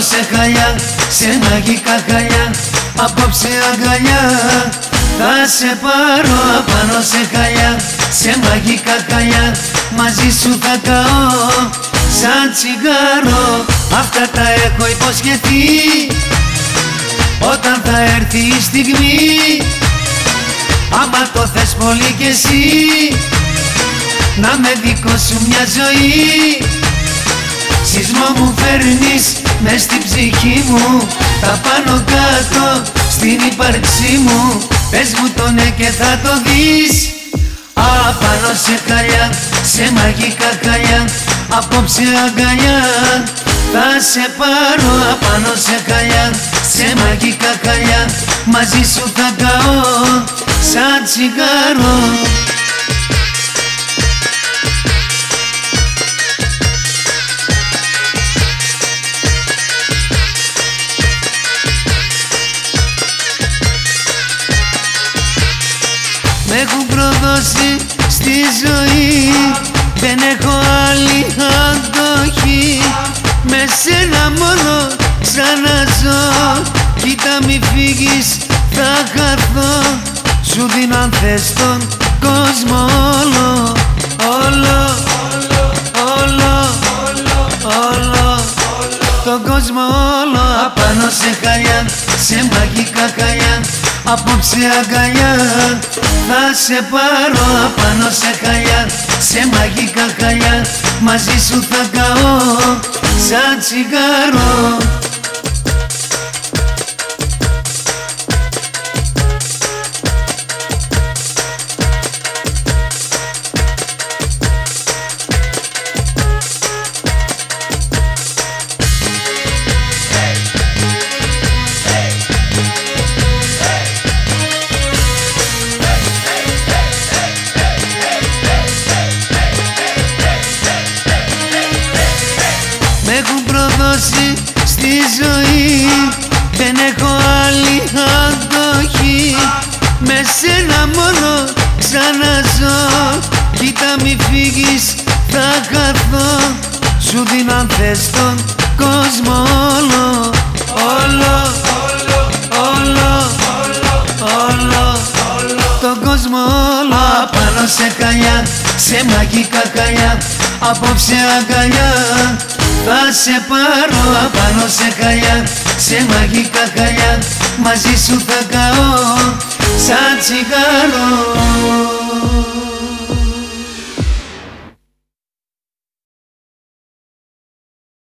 σε χαλιά, σε μαγικά χαλιά Απόψε αγκαλιά. Θα σε πάρω απάνω σε χαλιά Σε μαγικά χαλιά. Μαζί σου θα καώ Σαν τσιγάρο. Αυτά τα έχω υποσχεθεί. Όταν θα έρθει η στιγμή Άμα το θες πολύ κι εσύ Να με δικό σου μια ζωή. Σεισμό μου φέρνεις μες στην ψυχή μου Τα πάνω κάτω στην ύπαρξή μου. Πες μου το ναι και θα το δεις. Απάνω σε χαλιά, σε μαγικά χαλιά Απόψε αγκαλιά. Θα σε πάρω απάνω σε χαλιά Σε μαγικά χαλιά. Μαζί σου θα καώ Σαν τσιγάρο έχουν προδώσει στη ζωή. Δεν έχω άλλη αντοχή. Με σένα μόνο ξαναζώ. Κοίτα μη φύγεις θα χαθώ. Σου δίνω αν θες τον κόσμο Τον κόσμο όλο Απάνω σε χαλιά, σε μαγικά χαλιά Απόψε αγκαλιά. Θα σε πάρω απάνω σε χαλιά Σε μαγικά χαλιά. Μαζί σου θα καώ Σαν τσιγάρο Κοίτα μη φύγεις θα χαθώ. Σου δίνω αν θες τον κόσμο όλο. Όλο, όλο, όλο τον κόσμο όλο. Απάνω σε χαλιά, σε μαγικά χαλιά Απόψε αγκαλιά θα σε πάρω. Απάνω σε χαλιά Σε μαγικά χαλιά μαζί σου θα καώ Σαν τσιγάρο